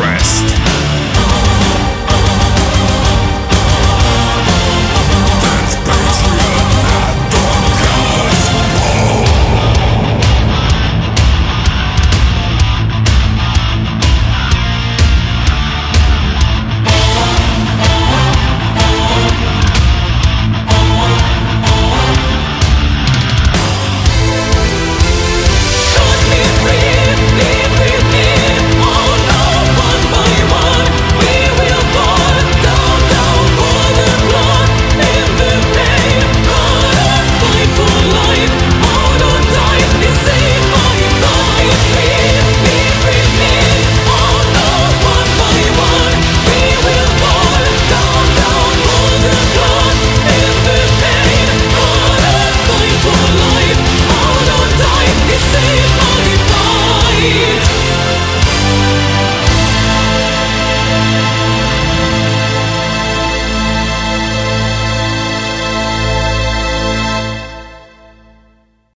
rest.